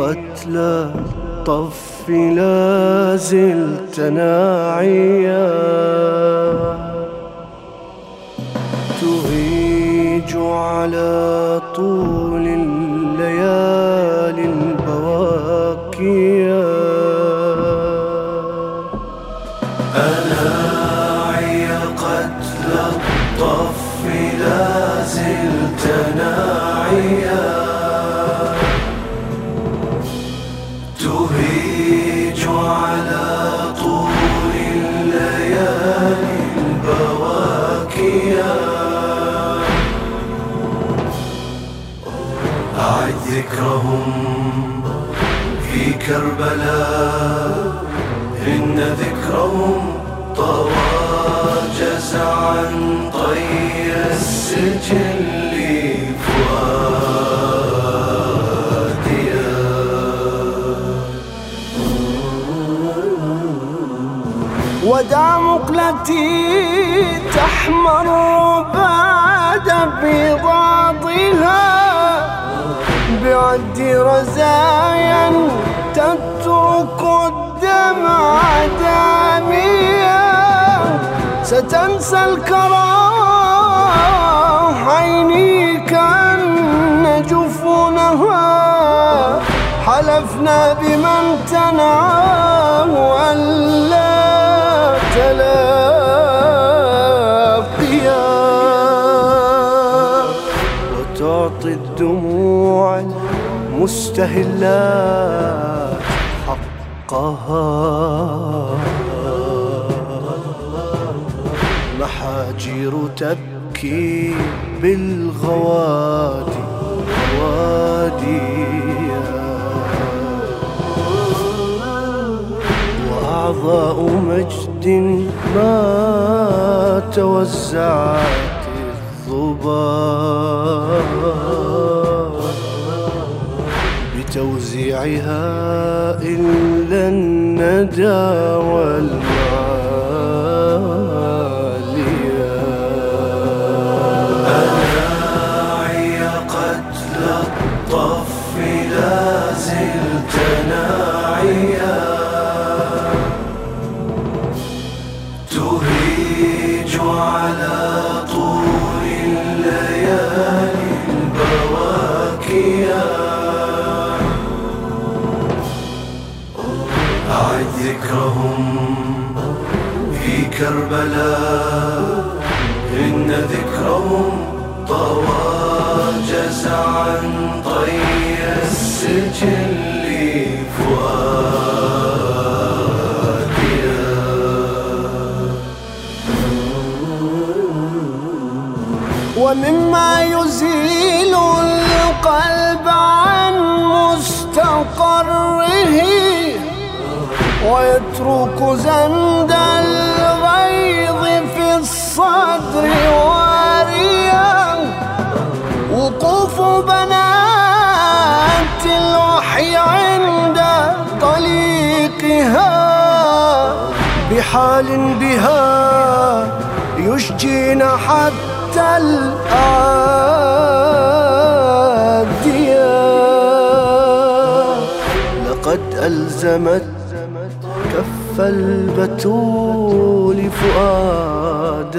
قتلى طف لا زلت ناعيا. تهيج على طول الليالي البواكيا ذكرهم في كربلاء إن ذكرهم طوى جزعا طي السجل فؤاديا ودع مقلتي تحمر. رزايا تترك الدمع داميا. ستنسى الكرى عيني كأن جفونها. حلفنا بمن تنعاه ألا تلاقيا وتعطي الدموع المستهلات حقها. محاجر تبكي بالغوادي واديا وأعضاء مجد ما توزعت الضباب بتوزيعها إلا الندى والمعاليا أناعي قتل الطف لا زلت ناعيا. تهيج على ذكرهم في كربلاء. إن ذكرهم طوى جزعا طي السجل فؤاديا ومما يزيل القلب عن مستقره ويترك زند الغيظ في الصدر واريا. وقوف بنات الوحي عند طليقها. بحال بها يشجين حتى الآدية. لقد ألزمت كف البتول فؤادها.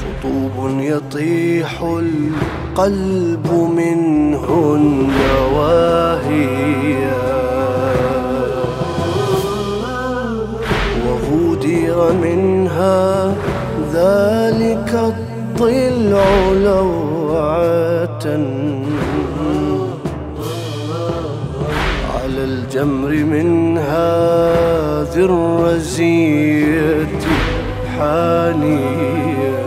خطوب يطيح القلب منهن واهيا. وغودر منها ذلك الضلع لوعة. الجمر منها ذي الرزية حانية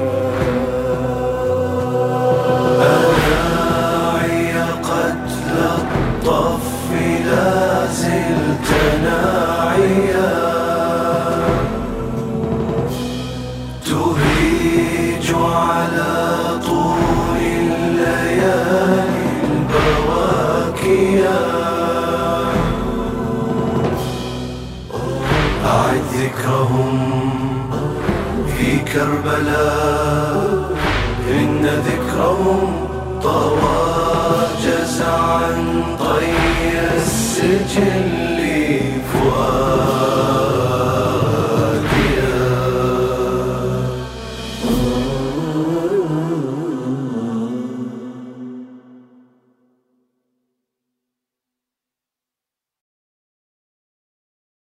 ذكرهم في كربلاء إن ذكرهم طوى